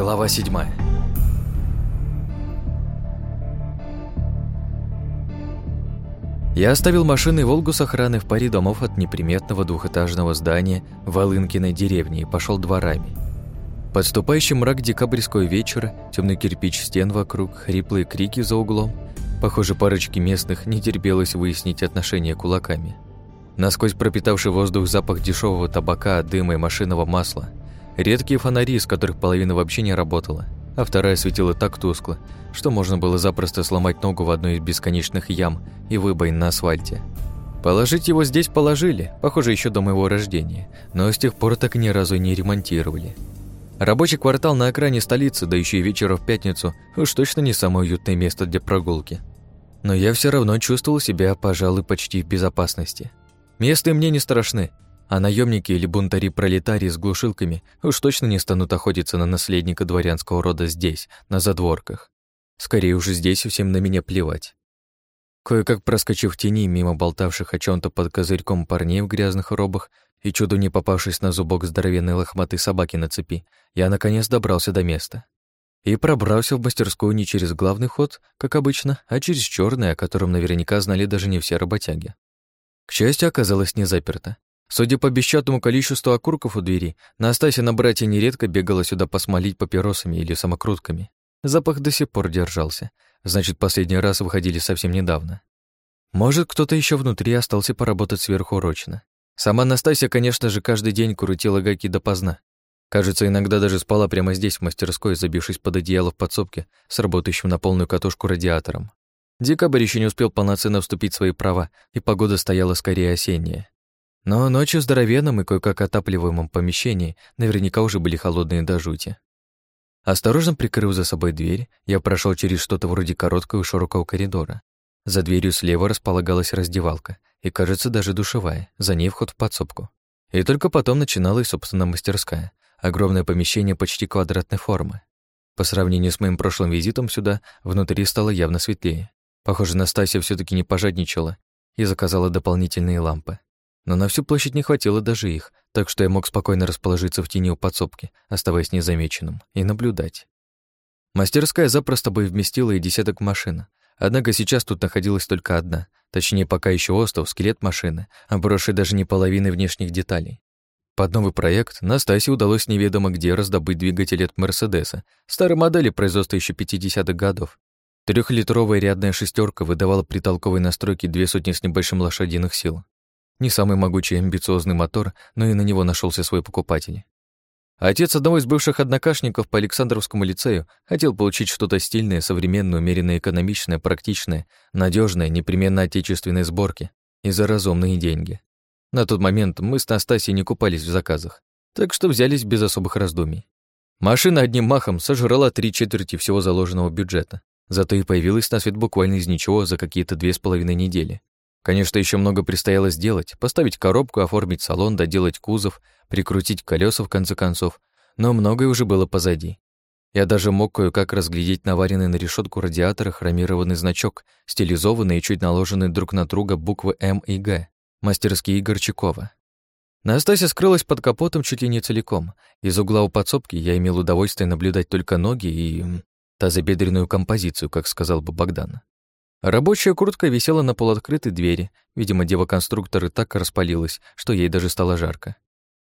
Глава седьмая. Я оставил машины «Волгу» с охраной в паре домов от неприметного двухэтажного здания Волынкиной деревни и пошел дворами. Подступающий мрак декабрьского вечера, темный кирпич стен вокруг, хриплые крики за углом. Похоже, парочке местных не терпелось выяснить отношения кулаками. Насквозь пропитавший воздух запах дешевого табака, дыма и машинного масла. Редкие фонари, из которых половина вообще не работала, а вторая светила так тускло, что можно было запросто сломать ногу в одной из бесконечных ям и выбоин на асфальте. Положить его здесь положили, похоже, еще до моего рождения, но с тех пор так ни разу не ремонтировали. Рабочий квартал на окраине столицы, да еще и вечером в пятницу, уж точно не самое уютное место для прогулки. Но я все равно чувствовал себя, пожалуй, почти в безопасности. Местные мне не страшны, а наемники или бунтари-пролетарии с глушилками уж точно не станут охотиться на наследника дворянского рода здесь, на задворках. Скорее уже здесь всем на меня плевать. Кое-как проскочив тени мимо болтавших о чем то под козырьком парней в грязных робах и чудо не попавшись на зубок здоровенной лохматой собаки на цепи, я наконец добрался до места. И пробрался в мастерскую не через главный ход, как обычно, а через черный, о котором наверняка знали даже не все работяги. К счастью, оказалось не заперто. Судя по бесчетному количеству окурков у двери, Настасья на братья нередко бегала сюда посмолить папиросами или самокрутками. Запах до сих пор держался. Значит, последний раз выходили совсем недавно. Может, кто-то еще внутри остался поработать сверхурочно. Сама Настасья, конечно же, каждый день крутила гайки допоздна. Кажется, иногда даже спала прямо здесь, в мастерской, забившись под одеяло в подсобке с работающим на полную катушку радиатором. Декабрь еще не успел полноценно вступить в свои права, и погода стояла скорее осенняя. Но ночью в здоровенном и кое-как отапливаемом помещении наверняка уже были холодные до жути. Осторожно прикрыв за собой дверь, я прошел через что-то вроде короткого и широкого коридора. За дверью слева располагалась раздевалка, и, кажется, даже душевая, за ней вход в подсобку. И только потом начиналась, собственно, мастерская, огромное помещение почти квадратной формы. По сравнению с моим прошлым визитом сюда, внутри стало явно светлее. Похоже, Настасья все таки не пожадничала и заказала дополнительные лампы. Но на всю площадь не хватило даже их, так что я мог спокойно расположиться в тени у подсобки, оставаясь незамеченным, и наблюдать. Мастерская запросто бы вместила и десяток машин, однако сейчас тут находилась только одна, Точнее, пока еще остов, скелет машины, обросший даже не половиной внешних деталей. Под новый проект Настасье удалось неведомо где раздобыть двигатель от Мерседеса, старой модели производства еще 50-х годов. Трехлитровая рядная шестерка выдавала при толковой настройке две сотни с небольшим лошадиных сил. Не самый могучий амбициозный мотор, но и на него нашелся свой покупатель. Отец одного из бывших однокашников по Александровскому лицею хотел получить что-то стильное, современное, умеренно экономичное, практичное, надежное, непременно отечественной сборки и за разумные деньги. На тот момент мы с Настасьей не купались в заказах, так что взялись без особых раздумий. Машина одним махом сожрала три четверти всего заложенного бюджета, зато и появилась на свет буквально из ничего за какие-то две с половиной недели. Конечно, еще много предстояло сделать, поставить коробку, оформить салон, доделать кузов, прикрутить колеса в конце концов, но многое уже было позади. Я даже мог кое-как разглядеть наваренный на решетку радиатора хромированный значок, стилизованный и чуть наложенный друг на друга буквы М и Г, мастерские Горчакова. Настасья скрылась под капотом чуть ли не целиком. Из угла у подсобки я имел удовольствие наблюдать только ноги и тазобедренную композицию, как сказал бы Богдан. Рабочая куртка висела на полуоткрытой двери. Видимо, дева-конструктор и так распалилась, что ей даже стало жарко.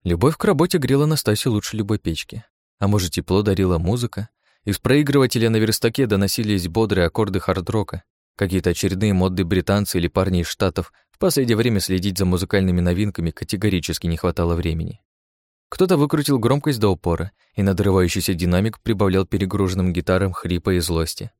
Любовь к работе грела Настасью лучше любой печки. А может, тепло дарила музыка? Из проигрывателя на верстаке доносились бодрые аккорды хард-рока. Какие-то очередные модные британцы или парни из Штатов в последнее время следить за музыкальными новинками категорически не хватало времени. Кто-то выкрутил громкость до упора, и надрывающийся динамик прибавлял перегруженным гитарам хрипа и злости.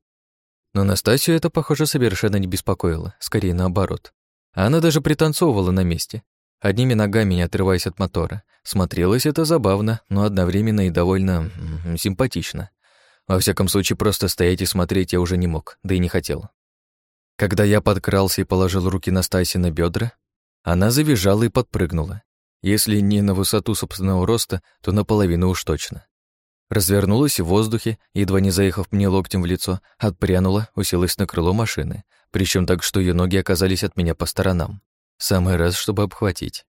Но Настасью это, похоже, совершенно не беспокоило, скорее наоборот. Она даже пританцовывала на месте, одними ногами не отрываясь от мотора. Смотрелось это забавно, но одновременно и довольно симпатично. Во всяком случае, просто стоять и смотреть я уже не мог, да и не хотел. Когда я подкрался и положил руки Настасье на бедра, она завизжала и подпрыгнула. Если не на высоту собственного роста, то наполовину уж точно развернулась в воздухе, едва не заехав мне локтем в лицо, отпрянула, уселась на крыло машины, причем так, что ее ноги оказались от меня по сторонам. Самый раз, чтобы обхватить.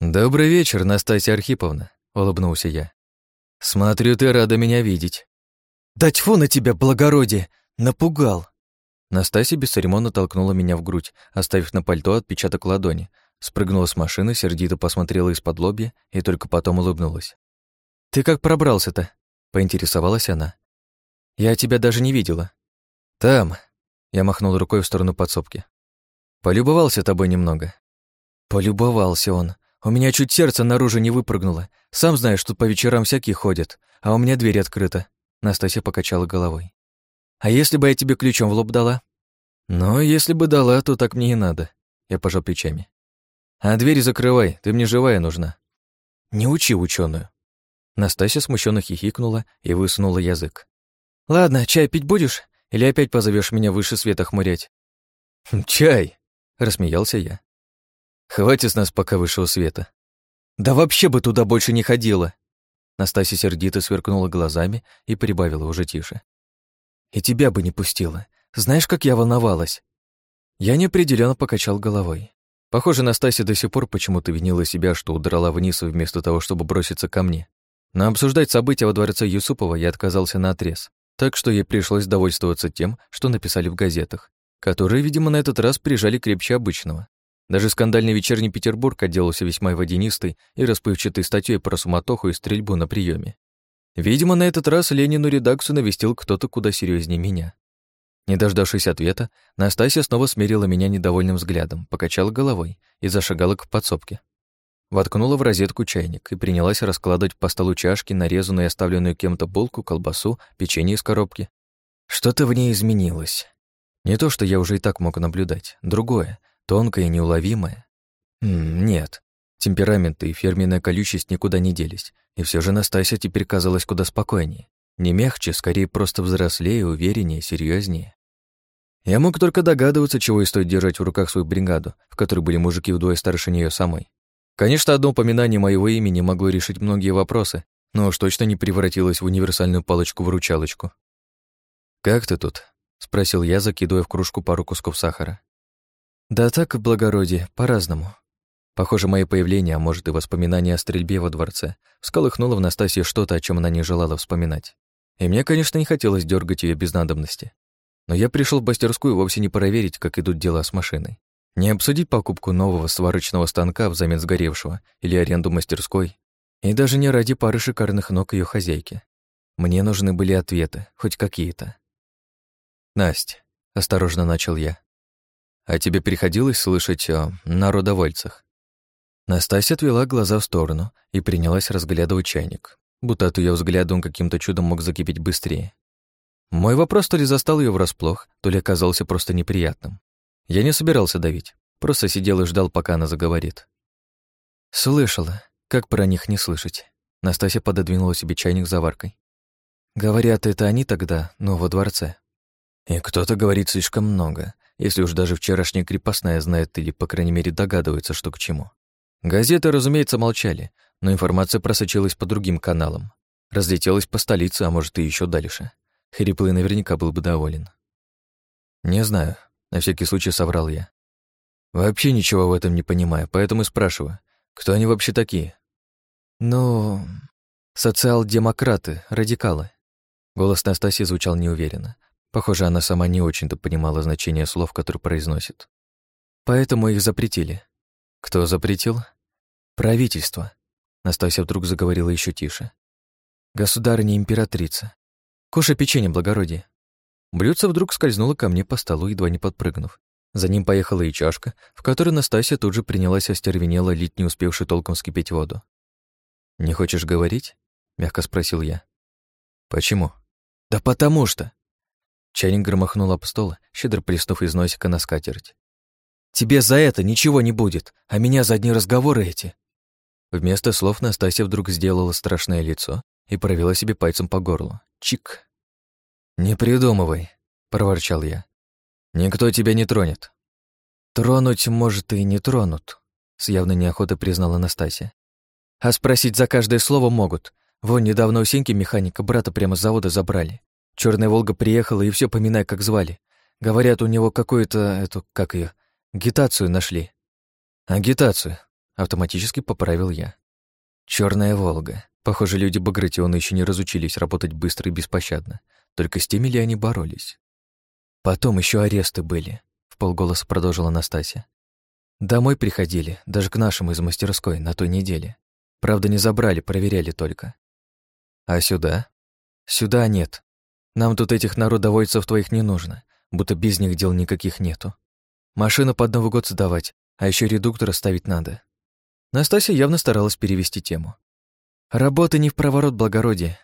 «Добрый вечер, Настасья Архиповна», — улыбнулся я. Смотрю, ты рада меня видеть. Да тьфу на тебя, благородие! Напугал!» Настасья бесцеремонно толкнула меня в грудь, оставив на пальто отпечаток ладони, спрыгнула с машины, сердито посмотрела из-под лобья и только потом улыбнулась. «Ты как пробрался-то?» — поинтересовалась она. «Я тебя даже не видела». «Там», — я махнул рукой в сторону подсобки. «Полюбовался тобой немного». «Полюбовался он. У меня чуть сердце наружу не выпрыгнуло. Сам знаешь, тут по вечерам всякие ходят, а у меня дверь открыта». Настасья покачала головой. «А если бы я тебе ключом в лоб дала?» «Ну, если бы дала, то так мне и надо», — я пожал плечами. «А дверь закрывай, ты мне живая нужна». «Не учи ученую. Настасья смущенно хихикнула и высунула язык. «Ладно, чай пить будешь? Или опять позовешь меня выше света хмурять?» «Чай!» — рассмеялся я. «Хватит с нас пока высшего света». «Да вообще бы туда больше не ходила!» Настасья сердито сверкнула глазами и прибавила уже тише. «И тебя бы не пустила. Знаешь, как я волновалась?» Я неопределенно покачал головой. Похоже, Настасья до сих пор почему-то винила себя, что удрала вниз вместо того, чтобы броситься ко мне. Но обсуждать события во дворце Юсупова я отказался на отрез, так что ей пришлось довольствоваться тем, что написали в газетах, которые, видимо, на этот раз прижали крепче обычного. Даже скандальный вечерний Петербург отделался весьма водянистой и расплывчатой статьей про суматоху и стрельбу на приеме. Видимо, на этот раз Ленину редакцию навестил кто-то куда серьезнее меня. Не дождавшись ответа, Настасья снова смерила меня недовольным взглядом, покачала головой и зашагала к подсобке. Воткнула в розетку чайник и принялась раскладывать по столу чашки, нарезанную и оставленную кем-то булку, колбасу, печенье из коробки. Что-то в ней изменилось. Не то, что я уже и так мог наблюдать, другое, Тонкое и неуловимое? М нет. Темперамент и фирменная колючесть никуда не делись, и все же Настасья теперь казалась куда спокойнее. Не мягче, скорее просто взрослее, увереннее, серьезнее. Я мог только догадываться, чего и стоит держать в руках свою бригаду, в которой были мужики вдвое старше нее самой. Конечно, одно упоминание моего имени могло решить многие вопросы, но уж точно не превратилось в универсальную палочку-выручалочку. «Как ты тут?» — спросил я, закидывая в кружку пару кусков сахара. Да так, благородие, по-разному. Похоже, мое появление, а может и воспоминание о стрельбе во дворце, всколыхнуло в Настасье что-то, о чем она не желала вспоминать. И мне, конечно, не хотелось дергать ее без надобности. Но я пришел в мастерскую вовсе не проверить, как идут дела с машиной. Не обсудить покупку нового сварочного станка взамен сгоревшего или аренду мастерской, и даже не ради пары шикарных ног ее хозяйки. Мне нужны были ответы, хоть какие-то. «Насть», — осторожно начал я, а тебе приходилось слышать о народовольцах?» Настасья отвела глаза в сторону и принялась разглядывать чайник, будто от ее взгляда он каким-то чудом мог закипеть быстрее. Мой вопрос то ли застал ее врасплох, то ли оказался просто неприятным. Я не собирался давить, просто сидел и ждал, пока она заговорит. «Слышала. Как про них не слышать?» Настасья пододвинула себе чайник заваркой. «Говорят, это они тогда, но во дворце. И кто-то говорит слишком много если уж даже вчерашняя крепостная знает или, по крайней мере, догадывается, что к чему. Газеты, разумеется, молчали, но информация просочилась по другим каналам. Разлетелась по столице, а может, и еще дальше. Хриплый наверняка был бы доволен. «Не знаю», — на всякий случай соврал я. «Вообще ничего в этом не понимаю, поэтому и спрашиваю, кто они вообще такие?» «Ну, социал-демократы, радикалы». Голос Настасьи звучал неуверенно, Похоже, она сама не очень-то понимала значение слов, которые произносит. Поэтому их запретили. Кто запретил? Правительство. Настасья вдруг заговорила еще тише. Государыня императрица. Кушай печенье, благородие. Блюдце вдруг скользнуло ко мне по столу, едва не подпрыгнув. За ним поехала и чашка, в которой Настасья тут же принялась остервенела лить не успевшую толком вскипеть воду. «Не хочешь говорить?» — мягко спросил я. «Почему?» «Да потому что!» Чайник громыхнул об стол, щедро плеснув из носика на скатерть. «Тебе за это ничего не будет, а меня за одни разговоры эти!» Вместо слов Настасья вдруг сделала страшное лицо и провела себе пальцем по горлу. Чик. «Не придумывай», — проворчал я. «Никто тебя не тронет». «Тронуть, может, и не тронут», — с явной неохотой признала Настасья. «А спросить за каждое слово могут. Вон недавно у Сеньки механика брата прямо с завода забрали. Черная Волга приехала, и все поминай, как звали. Говорят, у него какую-то, эту, как ее, агитацию нашли. Агитацию, автоматически поправил я. Черная Волга. Похоже, люди Багратиона еще не разучились работать быстро и беспощадно. Только с теми ли они боролись? Потом еще аресты были, в полголоса продолжила Настасья. Домой приходили, даже к нашему из мастерской, на той неделе. Правда, не забрали, проверяли только. А сюда? Сюда нет. Нам тут этих народовольцев твоих не нужно, будто без них дел никаких нету. Машину под Новый год сдавать, а еще редуктора ставить надо. Настасья явно старалась перевести тему. Работа не в проворот благородия.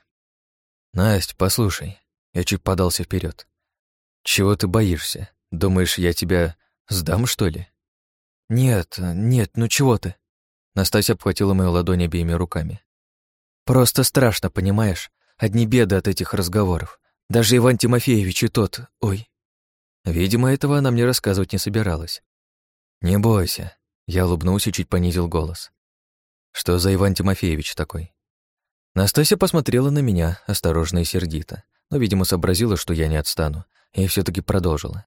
Насть, послушай, я чуть подался вперед. Чего ты боишься? Думаешь, я тебя сдам, что ли? Нет, нет, ну чего ты? Настасья обхватила мою ладонь обеими руками. Просто страшно, понимаешь? Одни беды от этих разговоров. Даже Иван Тимофеевич и тот... Ой. Видимо, этого она мне рассказывать не собиралась. «Не бойся», — я улыбнулся и чуть понизил голос. «Что за Иван Тимофеевич такой?» Настасья посмотрела на меня, осторожно и сердито, но, видимо, сообразила, что я не отстану, и все таки продолжила.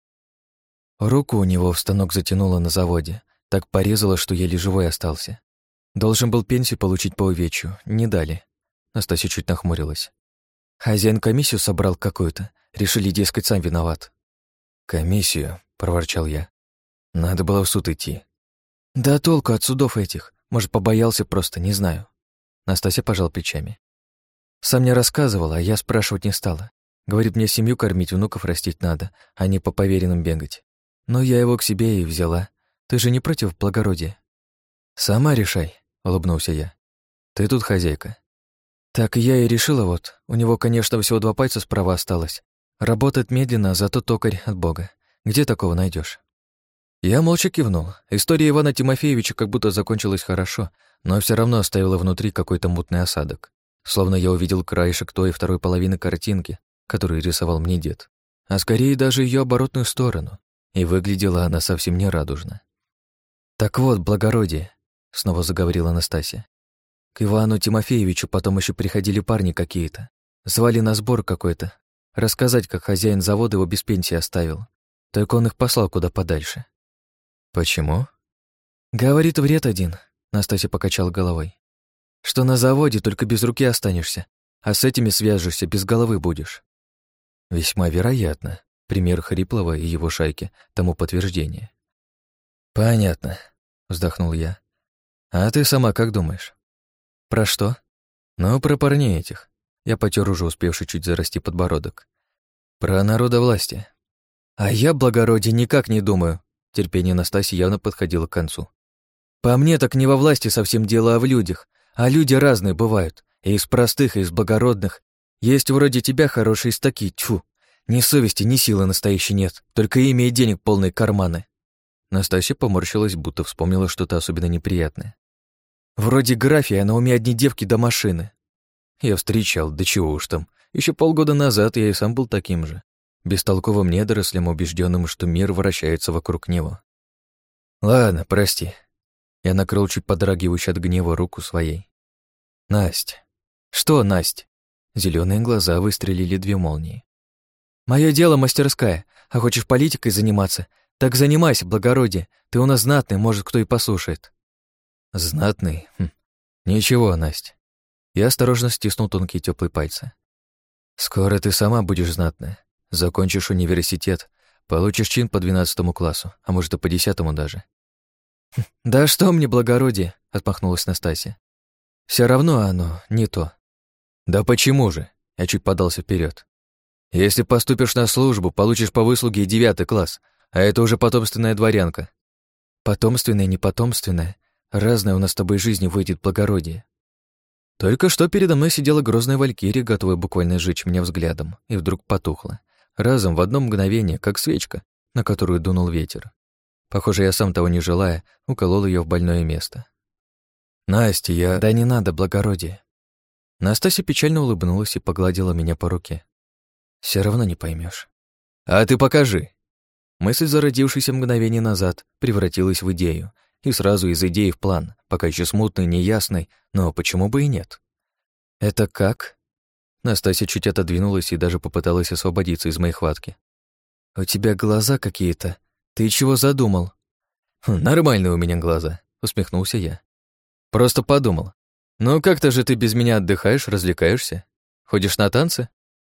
Руку у него в станок затянуло на заводе, так порезало, что еле живой остался. Должен был пенсию получить по увечью, не дали. Настасья чуть нахмурилась. Хозяин комиссию собрал какую-то, решили, дескать, сам виноват. «Комиссию», — проворчал я. «Надо было в суд идти». «Да толку от судов этих. Может, побоялся просто, не знаю». Настасья пожал плечами. Сам мне рассказывала, а я спрашивать не стала. Говорит, мне семью кормить, внуков растить надо, а не по поверенным бегать. Но я его к себе и взяла. Ты же не против благородия? Сама решай, улыбнулся я. Ты тут хозяйка. Так я и решила вот. У него, конечно, всего два пальца справа осталось. Работает медленно, зато токарь от Бога. Где такого найдешь? Я молча кивнул. История Ивана Тимофеевича как будто закончилась хорошо, но все равно оставила внутри какой-то мутный осадок. Словно я увидел краешек той второй половины картинки, которую рисовал мне дед. А скорее даже ее оборотную сторону. И выглядела она совсем не радужно. «Так вот, благородие», — снова заговорила Анастасия. «К Ивану Тимофеевичу потом еще приходили парни какие-то. Звали на сбор какой-то. Рассказать, как хозяин завода его без пенсии оставил. Только он их послал куда подальше». «Почему?» «Говорит, вред один», — Настасья покачала головой. «Что на заводе только без руки останешься, а с этими свяжешься, без головы будешь». «Весьма вероятно», пример Хриплова и его шайки тому подтверждение. «Понятно», — вздохнул я. «А ты сама как думаешь?» «Про что?» «Ну, про парней этих». Я потер уже успевший чуть зарасти подбородок. «Про народовластие». «А я, благородие, никак не думаю», Терпение Настасьи явно подходило к концу. «По мне так не во власти совсем дело, а в людях. А люди разные бывают. И из простых, и из благородных. Есть вроде тебя хорошие стаки, тьфу. Ни совести, ни силы настоящей нет. Только имя и денег полные карманы». Настасья поморщилась, будто вспомнила что-то особенно неприятное. «Вроде графия, а на уме одни девки до машины». Я встречал, да чего уж там. Еще полгода назад я и сам был таким же бестолковым недорослем, убежденным, что мир вращается вокруг него. «Ладно, прости». Я накрыл чуть подрагивающую от гнева руку своей. «Насть». «Что, Насть?» Зеленые глаза выстрелили две молнии. «Мое дело мастерская, а хочешь политикой заниматься? Так занимайся, благородие. Ты у нас знатный, может, кто и послушает». «Знатный? Хм. Ничего, Насть». Я осторожно стиснул тонкие теплые пальцы. «Скоро ты сама будешь знатная. Закончишь университет, получишь чин по двенадцатому классу, а может и по десятому даже. «Да что мне благородие?» — отмахнулась Настасья. Все равно оно не то». «Да почему же?» — я чуть подался вперед. «Если поступишь на службу, получишь по выслуге девятый класс, а это уже потомственная дворянка». «Потомственная, не потомственная. Разная у нас с тобой жизни выйдет благородие». Только что передо мной сидела грозная валькирия, готовая буквально сжечь меня взглядом, и вдруг потухла. Разом в одно мгновение, как свечка, на которую дунул ветер. Похоже, я сам того не желая, уколол ее в больное место. «Настя, я...» «Да не надо, благородие». Настасья печально улыбнулась и погладила меня по руке. Все равно не поймешь. «А ты покажи!» Мысль, зародившаяся мгновение назад, превратилась в идею, и сразу из идеи в план, пока еще смутный, неясный, но почему бы и нет? «Это как?» Настасья чуть отодвинулась и даже попыталась освободиться из моей хватки. «У тебя глаза какие-то. Ты чего задумал?» «Хм, «Нормальные у меня глаза», — усмехнулся я. «Просто подумал. «Ну как-то же ты без меня отдыхаешь, развлекаешься? Ходишь на танцы?»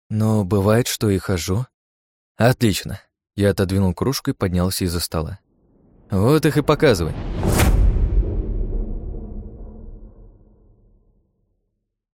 «Но бывает, что и хожу». «Отлично». Я отодвинул кружку и поднялся из-за стола. «Вот их и показывай».